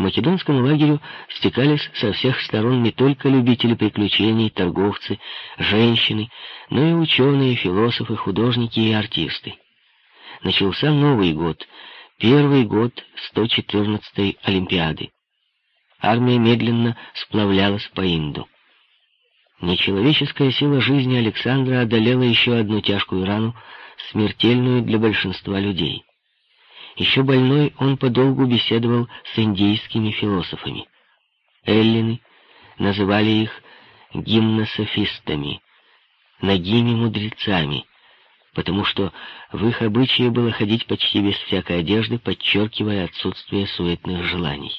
К македонскому лагерю стекались со всех сторон не только любители приключений, торговцы, женщины, но и ученые, философы, художники и артисты. Начался Новый год, первый год 114-й Олимпиады. Армия медленно сплавлялась по Инду. Нечеловеческая сила жизни Александра одолела еще одну тяжкую рану, смертельную для большинства людей. Еще больной он подолгу беседовал с индийскими философами. Эллины называли их гимнософистами, ногими мудрецами, потому что в их обычае было ходить почти без всякой одежды, подчеркивая отсутствие суетных желаний.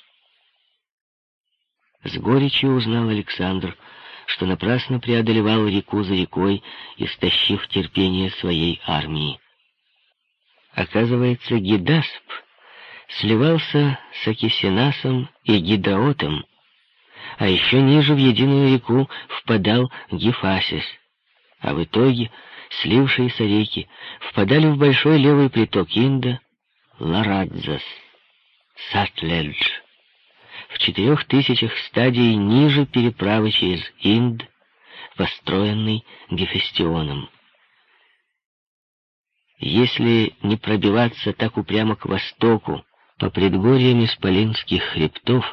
С горечью узнал Александр, что напрасно преодолевал реку за рекой, истощив терпение своей армии. Оказывается, Гидасп сливался с Акисинасом и Гидраотом, а еще ниже в единую реку впадал Гефасис, а в итоге слившиеся реки впадали в большой левый приток Инда Ларадзас, Сатледж в четырех тысячах стадий ниже переправы через Инд, построенный Гефестионом. Если не пробиваться так упрямо к востоку, по предгорьям Исполинских хребтов,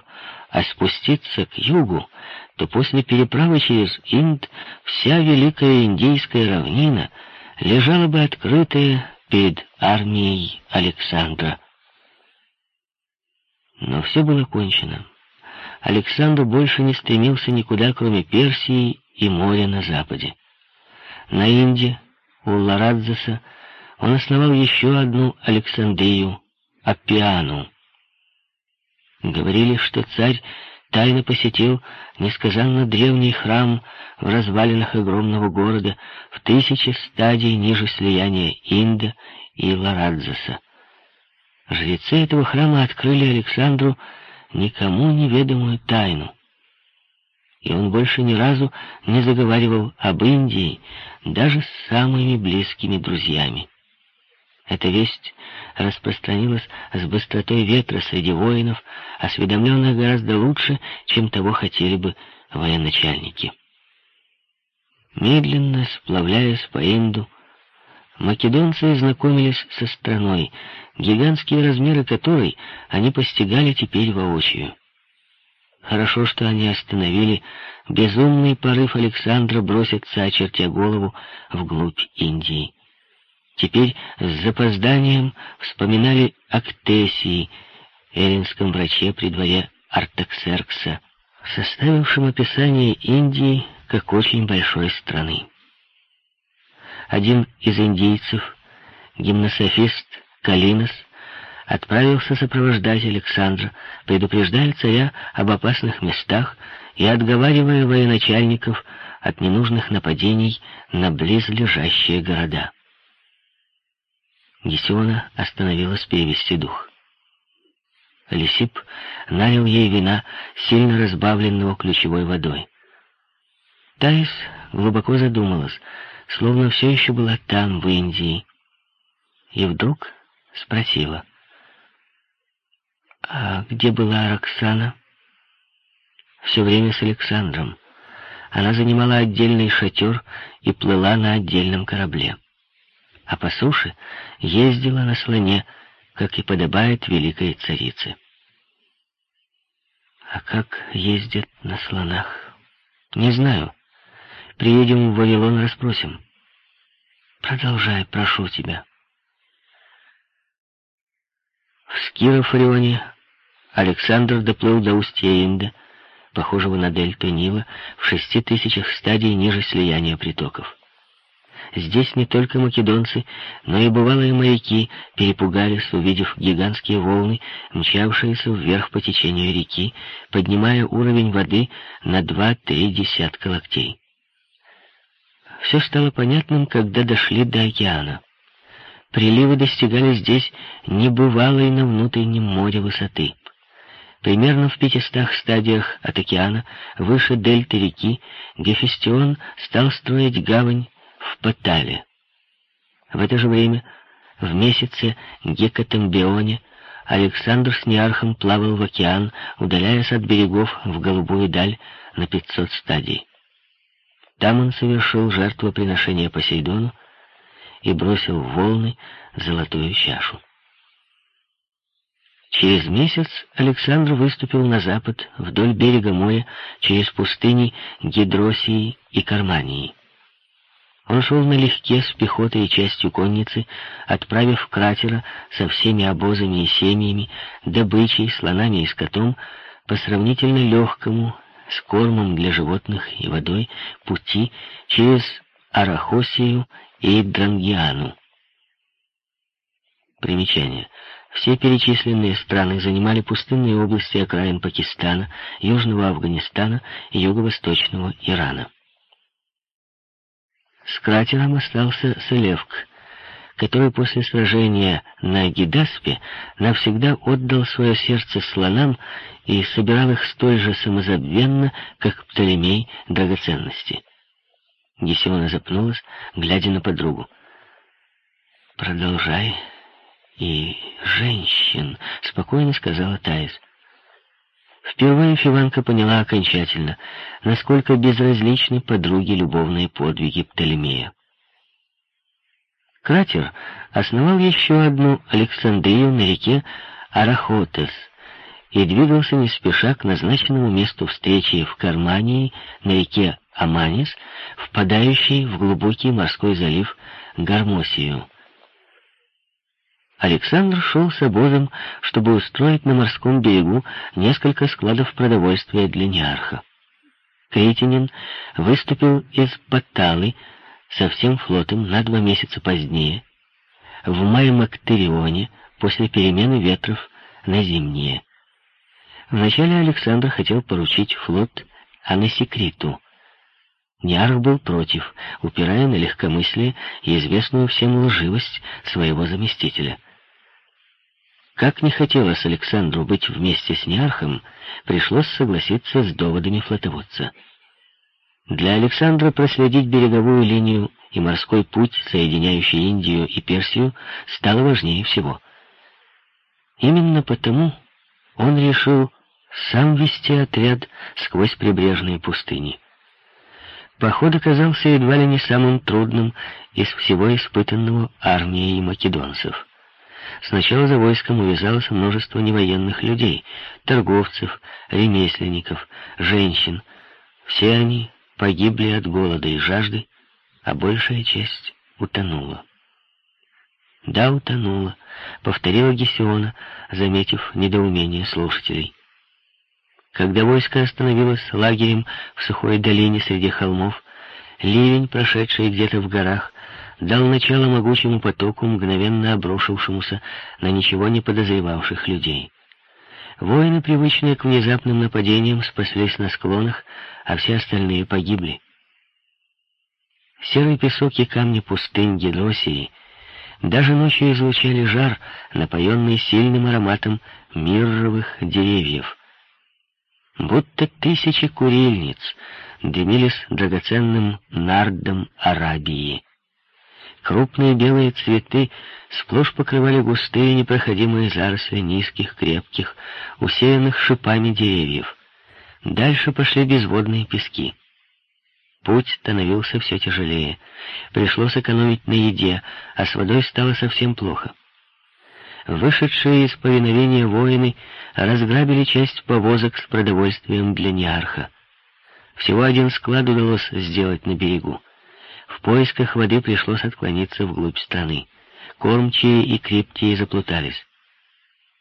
а спуститься к югу, то после переправы через Инд вся великая индийская равнина лежала бы открытая перед армией Александра. Но все было кончено. Александр больше не стремился никуда, кроме Персии и моря на западе. На Инде, у Ларадзеса, он основал еще одну Александрию, Аппиану. Говорили, что царь тайно посетил несказанно древний храм в развалинах огромного города в тысячи стадий ниже слияния Инда и Ларадзеса. Жрецы этого храма открыли Александру никому неведомую тайну. И он больше ни разу не заговаривал об Индии даже с самыми близкими друзьями. Эта весть распространилась с быстротой ветра среди воинов, осведомленных гораздо лучше, чем того хотели бы военачальники. Медленно сплавляясь по Инду, македонцы знакомились со страной, гигантские размеры которой они постигали теперь воочию. Хорошо, что они остановили безумный порыв Александра броситься, очертя голову, вглубь Индии. Теперь с запозданием вспоминали о Ктесии, эллинском враче при дворе Артаксеркса, составившем описание Индии как очень большой страны один из индейцев, гимнософист Калинос, отправился сопровождать Александра, предупреждая царя об опасных местах и отговаривая военачальников от ненужных нападений на близлежащие города. Гесиона остановилась перевести дух. Лисип налил ей вина, сильно разбавленного ключевой водой. Таис глубоко задумалась — словно все еще была там, в Индии. И вдруг спросила, «А где была Роксана?» «Все время с Александром. Она занимала отдельный шатер и плыла на отдельном корабле. А по суше ездила на слоне, как и подобает великой царице». «А как ездят на слонах?» «Не знаю». Приедем в Вавилон, расспросим. Продолжай, прошу тебя. В Скирофорионе Александр доплыл до устья Инда, похожего на дельту Нила, в шести тысячах стадий ниже слияния притоков. Здесь не только македонцы, но и бывалые моряки перепугались, увидев гигантские волны, мчавшиеся вверх по течению реки, поднимая уровень воды на два-три десятка локтей все стало понятным, когда дошли до океана. Приливы достигали здесь небывалой на внутреннем море высоты. Примерно в пятистах стадиях от океана, выше дельты реки, Гефестион стал строить гавань в Патале. В это же время, в месяце Гекатамбионе, Александр с Неархом плавал в океан, удаляясь от берегов в голубую даль на 500 стадий. Там он совершил жертвоприношение Посейдону и бросил в волны золотую чашу. Через месяц Александр выступил на запад вдоль берега моря через пустыни Гидросии и Кармании. Он шел налегке с пехотой и частью конницы, отправив кратера со всеми обозами и семьями, добычей, слонами и скотом по сравнительно легкому, с кормом для животных и водой, пути через Арахосию и Дрангиану. Примечание. Все перечисленные страны занимали пустынные области окраин Пакистана, Южного Афганистана и Юго-Восточного Ирана. С кратером остался Селевк, который после сражения на Гидаспе навсегда отдал свое сердце слонам и собирал их столь же самозабвенно, как Птолемей драгоценности. Гесиона запнулась, глядя на подругу. «Продолжай», и женщин», — спокойно сказала Таис. Впервые Фиванка поняла окончательно, насколько безразличны подруги любовные подвиги Птолемея. Кратер основал еще одну Александрию на реке Арахотес и двигался не спеша к назначенному месту встречи в Кармании на реке Аманис, впадающей в глубокий морской залив Гармосию. Александр шел с обозом, чтобы устроить на морском берегу несколько складов продовольствия для Неарха. Кретинин выступил из Баталы со всем флотом на два месяца позднее, в мае-Мактерионе, после перемены ветров на зимние. Вначале Александр хотел поручить флот Анасикриту. Неарх был против, упирая на легкомыслие и известную всем лживость своего заместителя — как не хотелось Александру быть вместе с Неархом, пришлось согласиться с доводами флотоводца. Для Александра проследить береговую линию и морской путь, соединяющий Индию и Персию, стало важнее всего. Именно потому он решил сам вести отряд сквозь прибрежные пустыни. Поход оказался едва ли не самым трудным из всего испытанного армией македонцев. Сначала за войском увязалось множество невоенных людей, торговцев, ремесленников, женщин. Все они погибли от голода и жажды, а большая часть утонула. «Да, утонула», — повторила Гесиона, заметив недоумение слушателей. Когда войско остановилось лагерем в сухой долине среди холмов, ливень, прошедший где-то в горах, дал начало могучему потоку, мгновенно обрушившемуся на ничего не подозревавших людей. Воины, привычные к внезапным нападениям, спаслись на склонах, а все остальные погибли. Серый песок и камни пустынь Гедросии даже ночью излучали жар, напоенный сильным ароматом мирровых деревьев. Будто тысячи курильниц дымились драгоценным нардом Арабии. Крупные белые цветы сплошь покрывали густые непроходимые заросли низких, крепких, усеянных шипами деревьев. Дальше пошли безводные пески. Путь становился все тяжелее. Пришлось экономить на еде, а с водой стало совсем плохо. Вышедшие из повиновения воины разграбили часть повозок с продовольствием для Неарха. Всего один склад удалось сделать на берегу. В поисках воды пришлось отклониться вглубь страны. Кормчие и криптии заплутались.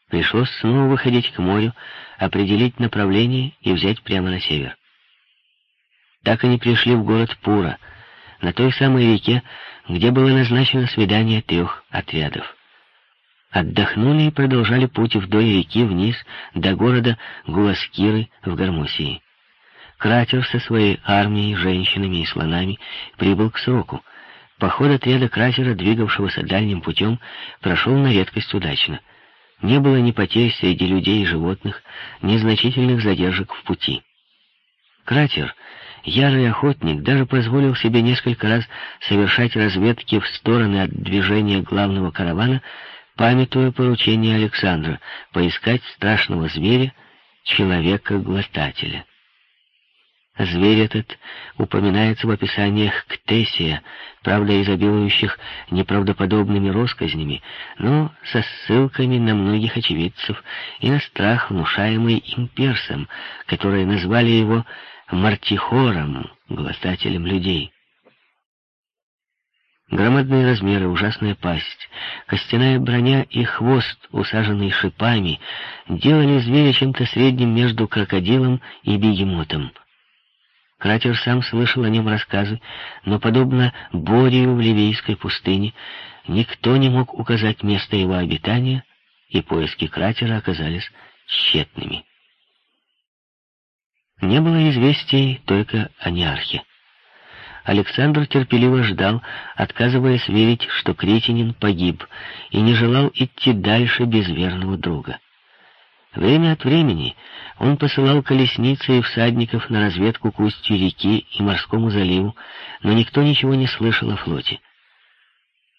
Пришлось снова выходить к морю, определить направление и взять прямо на север. Так они пришли в город Пура, на той самой реке, где было назначено свидание трех отрядов. Отдохнули и продолжали путь вдоль реки вниз до города Гуласкиры в Гармусии. Кратер со своей армией, женщинами и слонами прибыл к сроку. Поход отряда кратера, двигавшегося дальним путем, прошел на редкость удачно. Не было ни потерь среди людей и животных, ни значительных задержек в пути. Кратер, ярый охотник, даже позволил себе несколько раз совершать разведки в стороны от движения главного каравана, памятуя поручение Александра поискать страшного зверя, человека-глотателя. Зверь этот упоминается в описаниях Ктесия, правда изобилующих неправдоподобными россказнями, но со ссылками на многих очевидцев и на страх, внушаемый им персам, которые назвали его Мартихором, глотателем людей. Громадные размеры, ужасная пасть, костяная броня и хвост, усаженный шипами, делали зверя чем-то средним между крокодилом и бегемотом. Кратер сам слышал о нем рассказы, но, подобно Борию в Ливийской пустыне, никто не мог указать место его обитания, и поиски кратера оказались тщетными. Не было известий только о Неархе. Александр терпеливо ждал, отказываясь верить, что Кретинин погиб, и не желал идти дальше без верного друга. Время от времени он посылал колесницы и всадников на разведку к реки и морскому заливу, но никто ничего не слышал о флоте.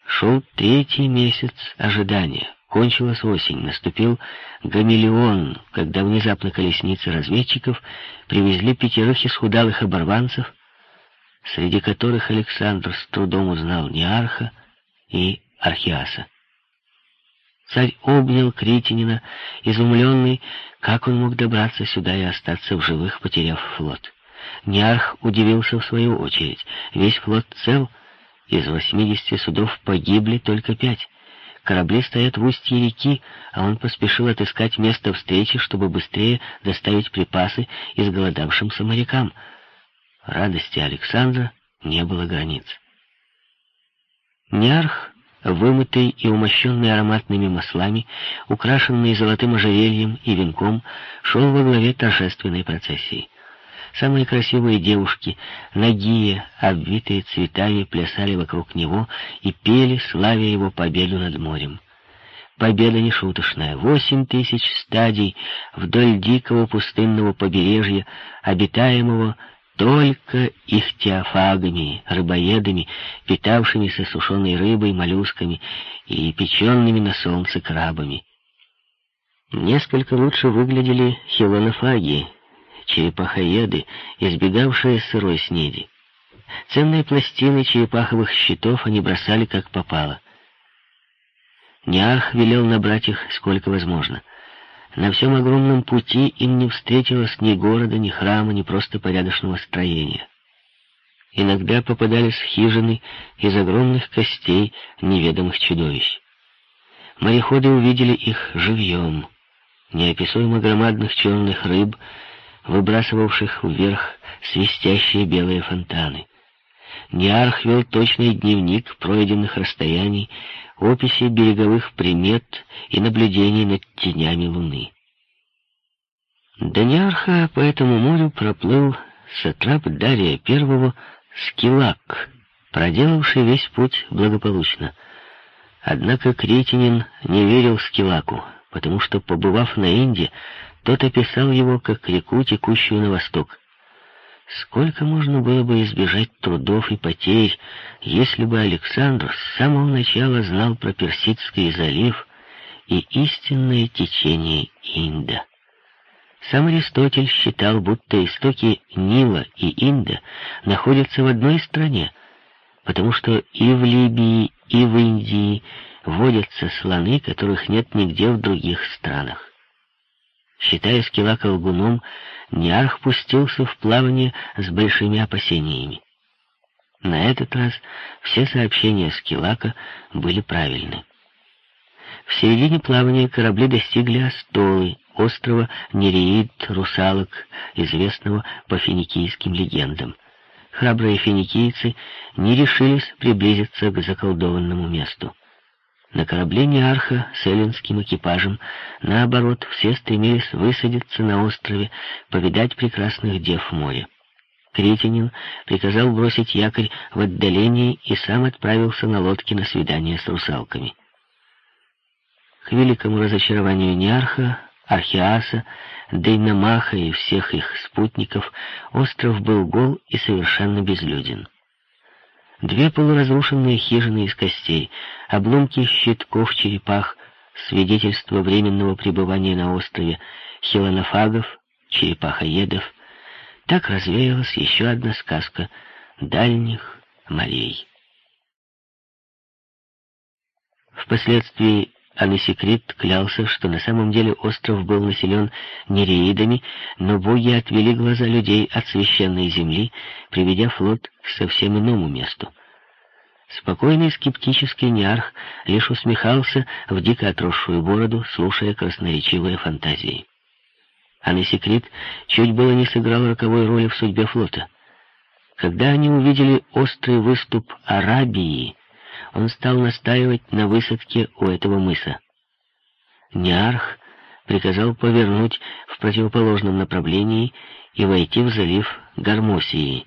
Шел третий месяц ожидания. Кончилась осень, наступил гамелеон, когда внезапно колесницы разведчиков привезли пятерых исхудалых оборванцев, среди которых Александр с трудом узнал Неарха и Архиаса. Царь обнял Критинина, изумленный, как он мог добраться сюда и остаться в живых, потеряв флот. Ниарх удивился в свою очередь. Весь флот цел, из восьмидесяти судов погибли только пять. Корабли стоят в устье реки, а он поспешил отыскать место встречи, чтобы быстрее доставить припасы изголодавшимся морякам. Радости Александра не было границ. Ниарх вымытый и умощенный ароматными маслами, украшенный золотым ожерельем и венком, шел во главе торжественной процессии. Самые красивые девушки, нагие, обвитые цветами, плясали вокруг него и пели, славя его победу над морем. Победа нешуточная. Восемь тысяч стадий вдоль дикого пустынного побережья, обитаемого только ихтиофагами, рыбоедами, питавшимися сушеной рыбой, моллюсками и печенными на солнце крабами. Несколько лучше выглядели хилонофаги, черепахоеды, избегавшие сырой снеди. Ценные пластины черепаховых щитов они бросали как попало. Ниарх велел набрать их сколько возможно — на всем огромном пути им не встретилось ни города, ни храма, ни просто порядочного строения. Иногда попадались хижины из огромных костей неведомых чудовищ. Мореходы увидели их живьем, неописуемо громадных черных рыб, выбрасывавших вверх свистящие белые фонтаны. Ниарх вел точный дневник пройденных расстояний, описи береговых примет и наблюдений над тенями луны. До Ниарха по этому морю проплыл сатрап Дария I Скилак, проделавший весь путь благополучно. Однако Кретинин не верил Скилаку, потому что, побывав на Инде, тот описал его как реку, текущую на восток. Сколько можно было бы избежать трудов и потерь, если бы Александр с самого начала знал про Персидский залив и истинное течение Инда. Сам Аристотель считал, будто истоки Нила и Инда находятся в одной стране, потому что и в Либии, и в Индии водятся слоны, которых нет нигде в других странах. Считая Скилака лгуном, Ниарх пустился в плавание с большими опасениями. На этот раз все сообщения Скилака были правильны. В середине плавания корабли достигли Астолы, острова Нереид, русалок, известного по финикийским легендам. Храбрые финикийцы не решились приблизиться к заколдованному месту. На корабле Неарха с эллинским экипажем, наоборот, все стремились высадиться на острове, повидать прекрасных дев моря. Кретинин приказал бросить якорь в отдалении и сам отправился на лодке на свидание с русалками. К великому разочарованию Неарха, Архиаса, Дейнамаха и всех их спутников остров был гол и совершенно безлюден. Две полуразрушенные хижины из костей, обломки щитков черепах, свидетельство временного пребывания на острове хилонофагов, черепахоедов, так развеялась еще одна сказка дальних морей. Впоследствии Анасикрит клялся, что на самом деле остров был населен нереидами, но боги отвели глаза людей от священной земли, приведя флот к совсем иному месту. Спокойный скептический Ниарх лишь усмехался в дико отросшую бороду, слушая красноречивые фантазии. Анасикрит чуть было не сыграл роковой роли в судьбе флота. Когда они увидели острый выступ Арабии, он стал настаивать на высадке у этого мыса. Ниарх приказал повернуть в противоположном направлении и войти в залив Гармосии.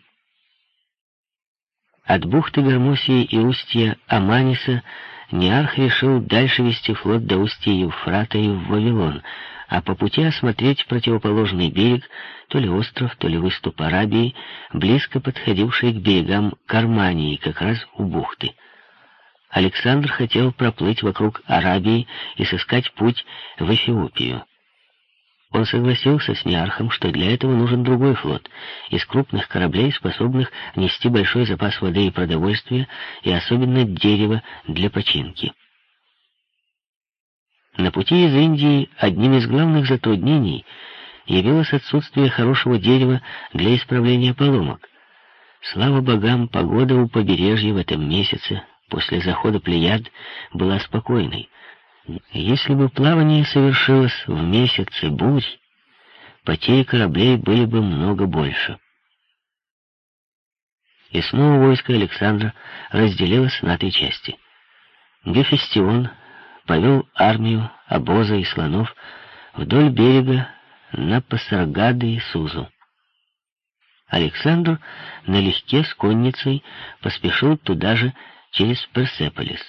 От бухты Гармосии и устья Аманиса Ниарх решил дальше вести флот до устья Евфрата и в Вавилон, а по пути осмотреть противоположный берег, то ли остров, то ли выступ Арабии, близко подходивший к берегам Кармании, как раз у бухты. Александр хотел проплыть вокруг Арабии и сыскать путь в Эфиопию. Он согласился с Неархом, что для этого нужен другой флот, из крупных кораблей, способных нести большой запас воды и продовольствия, и особенно дерева для починки. На пути из Индии одним из главных затруднений явилось отсутствие хорошего дерева для исправления поломок. Слава богам, погода у побережья в этом месяце после захода Плеяд была спокойной. Если бы плавание совершилось в месяце бурь, потери кораблей были бы много больше. И снова войско Александра разделилось на три части. Гефестион повел армию, обоза и слонов вдоль берега на Пасаргады и Сузу. Александр налегке с конницей поспешил туда же через Персеполис.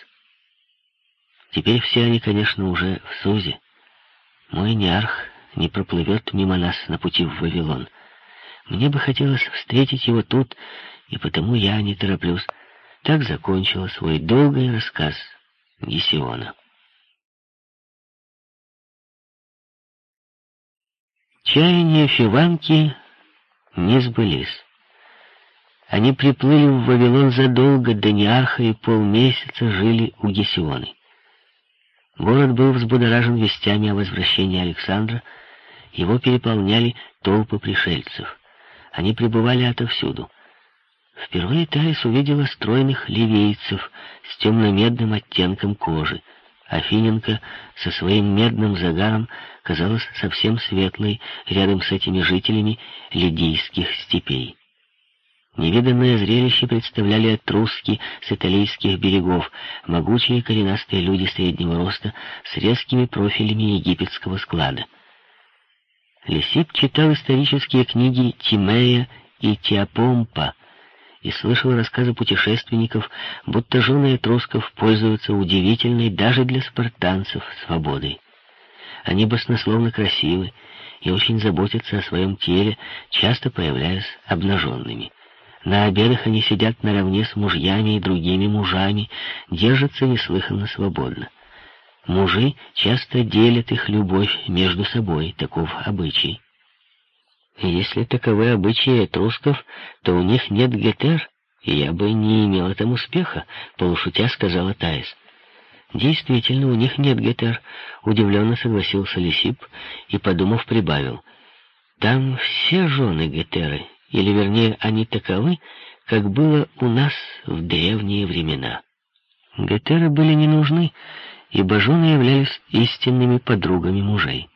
Теперь все они, конечно, уже в Сузе. Мой неарх не проплывет мимо нас на пути в Вавилон. Мне бы хотелось встретить его тут, и потому я не тороплюсь. Так закончила свой долгий рассказ Гесиона. Чаяния Фиванки не сбылись. Они приплыли в Вавилон задолго до Неарха и полмесяца жили у Гесионы. Город был взбудоражен вестями о возвращении Александра, его переполняли толпы пришельцев. Они прибывали отовсюду. Впервые Таис увидела стройных ливейцев с темно-медным оттенком кожи. Афиненко со своим медным загаром казалась совсем светлой рядом с этими жителями лидийских степей. Невиданное зрелище представляли отруски с италийских берегов, могучие коренастые люди среднего роста с резкими профилями египетского склада. Лисип читал исторические книги Тимея и Теопомпа и слышал рассказы путешественников, будто жены этрусков пользуются удивительной даже для спартанцев свободой. Они баснословно красивы и очень заботятся о своем теле, часто появляясь обнаженными. На обедах они сидят наравне с мужьями и другими мужами, держатся неслыханно свободно. Мужи часто делят их любовь между собой, таков обычай. Если таковы обычаи этрусков, то у них нет гетер, и я бы не имела там успеха, полушутя сказала Таис. Действительно, у них нет гетер, удивленно согласился Лисип и, подумав, прибавил. Там все жены гетеры, или вернее они таковы, как было у нас в древние времена. Гетеры были не нужны, ибо жены являлись истинными подругами мужей.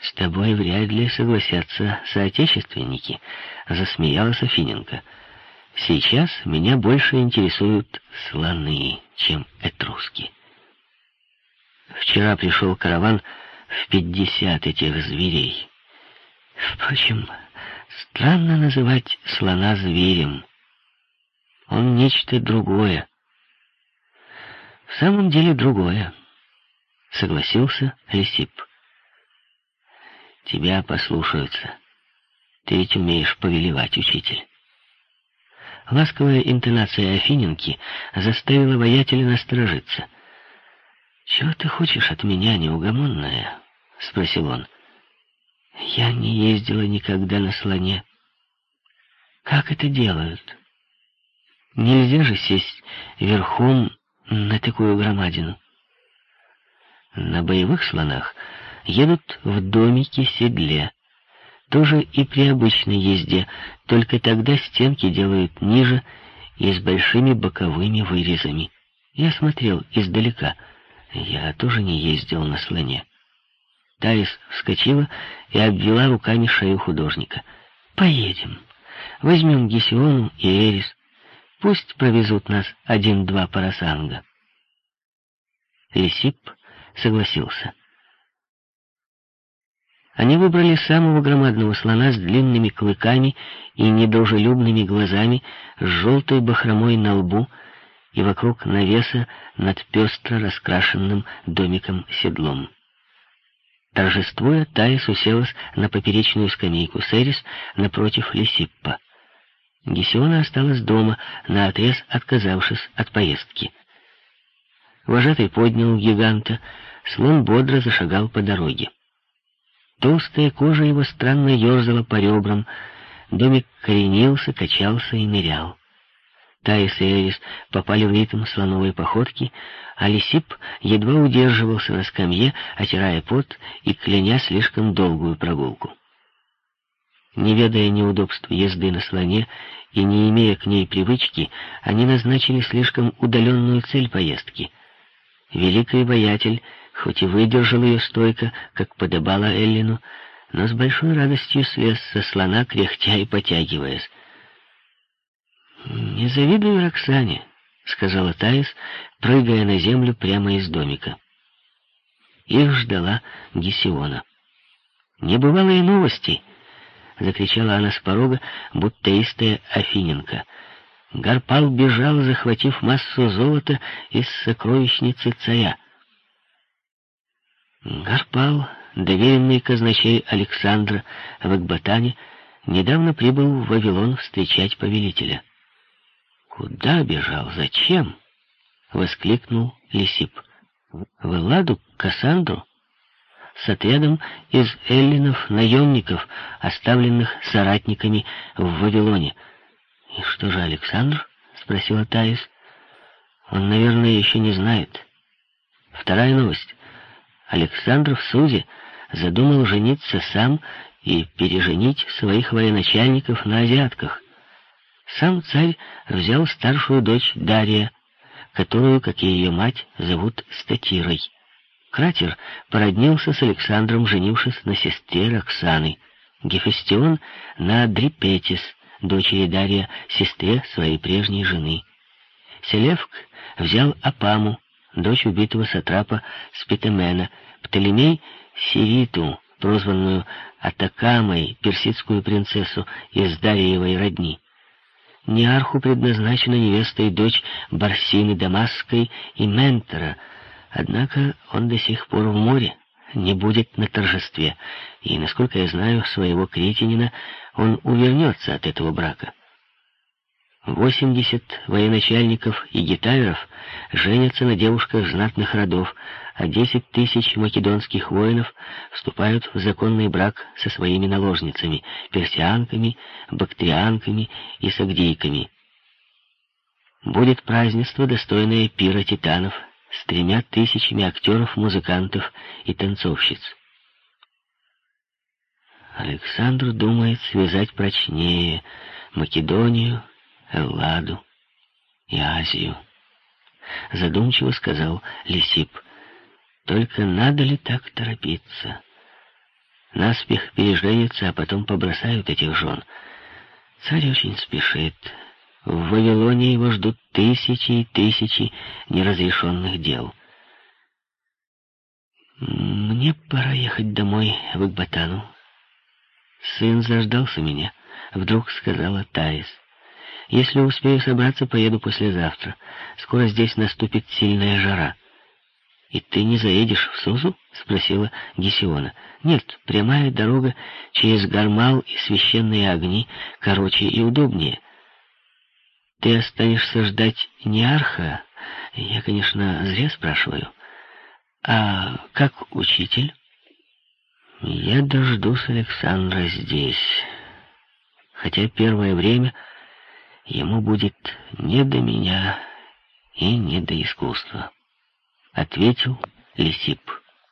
«С тобой вряд ли согласятся соотечественники», — засмеялась Афиненко. «Сейчас меня больше интересуют слоны, чем этруски». Вчера пришел караван в пятьдесят этих зверей. Впрочем, Странно называть слона зверем. Он нечто другое. В самом деле другое, согласился Лисип. Тебя послушаются. Ты ведь умеешь повелевать, учитель. Ласковая интонация Афиненки заставила воятеля насторожиться. «Чего ты хочешь от меня, неугомонная?» — спросил он. «Я не ездила никогда на слоне. Как это делают? Нельзя же сесть верхом на такую громадину». На боевых слонах едут в домике-седле. Тоже и при обычной езде, только тогда стенки делают ниже и с большими боковыми вырезами. Я смотрел издалека. Я тоже не ездил на слоне. Таис вскочила и обвела руками шею художника. «Поедем. Возьмем Гесиону и Эрис. Пусть провезут нас один-два парасанга». Лисип согласился. Они выбрали самого громадного слона с длинными клыками и недружелюбными глазами, с желтой бахромой на лбу и вокруг навеса над пестро раскрашенным домиком-седлом. Торжествуя, Таис уселась на поперечную скамейку Серис напротив Лисиппа. Гесиона осталась дома, наотрез отказавшись от поездки. Вожатый поднял гиганта, слон бодро зашагал по дороге. Толстая кожа его странно ерзала по ребрам, домик коренился, качался и нырял. Таис и Эрис попали в ритм слоновой походки, а Лисип едва удерживался на скамье, отирая пот и кляня слишком долгую прогулку. Не ведая неудобств езды на слоне и не имея к ней привычки, они назначили слишком удаленную цель поездки. Великий воятель хоть и выдержал ее стойко, как подобало Эллину, но с большой радостью слез со слона, кряхтя и потягиваясь. «Не завидую Роксане», — сказала Таис, прыгая на землю прямо из домика. Их ждала Гесиона. «Небывалые новости!» — закричала она с порога, будто истая Афиненко. Гарпал бежал, захватив массу золота из сокровищницы царя. Гарпал, доверенный казначей Александра в Экбатане, недавно прибыл в Вавилон встречать повелителя. «Куда бежал? Зачем?» — воскликнул Лисип. «В Элладу, Кассандру?» с отрядом из эллинов-наемников, оставленных соратниками в Вавилоне. «И что же Александр?» — спросила Таис. «Он, наверное, еще не знает». Вторая новость. Александр в Сузе задумал жениться сам и переженить своих военачальников на азиатках. Сам царь взял старшую дочь Дария, которую, как и ее мать, зовут Статирой. Кратер породнился с Александром, женившись на сестре Роксаны. Гефестион на Дрипетис, дочери Дария, сестре своей прежней жены. Селевк взял Апаму, дочь убитого сатрапа Спитемена, Птолемей Сириту, прозванную Атакамой, персидскую принцессу из Дариевой родни. Неарху предназначена невеста и дочь Барсины Дамасской и Ментора, однако он до сих пор в море, не будет на торжестве, и, насколько я знаю своего Кретинина, он увернется от этого брака. Восемьдесят военачальников и гитаверов женятся на девушках знатных родов, а десять тысяч македонских воинов вступают в законный брак со своими наложницами, персианками, бактрианками и сагдийками. Будет празднество, достойное пира титанов, с тремя тысячами актеров, музыкантов и танцовщиц. Александр думает связать прочнее Македонию Элладу и Азию. Задумчиво сказал Лисип. Только надо ли так торопиться? Наспех переженятся, а потом побросают этих жен. Царь очень спешит. В Вавилоне его ждут тысячи и тысячи неразрешенных дел. Мне пора ехать домой в Экбатану. Сын заждался меня, вдруг сказала Таис. Если успею собраться, поеду послезавтра. Скоро здесь наступит сильная жара. «И ты не заедешь в Сузу?» — спросила Гесиона. «Нет, прямая дорога через Гармал и священные огни короче и удобнее. Ты останешься ждать Неарха? Я, конечно, зря спрашиваю. А как учитель? Я дождусь Александра здесь, хотя первое время ему будет не до меня и не до искусства, ответил Лисип.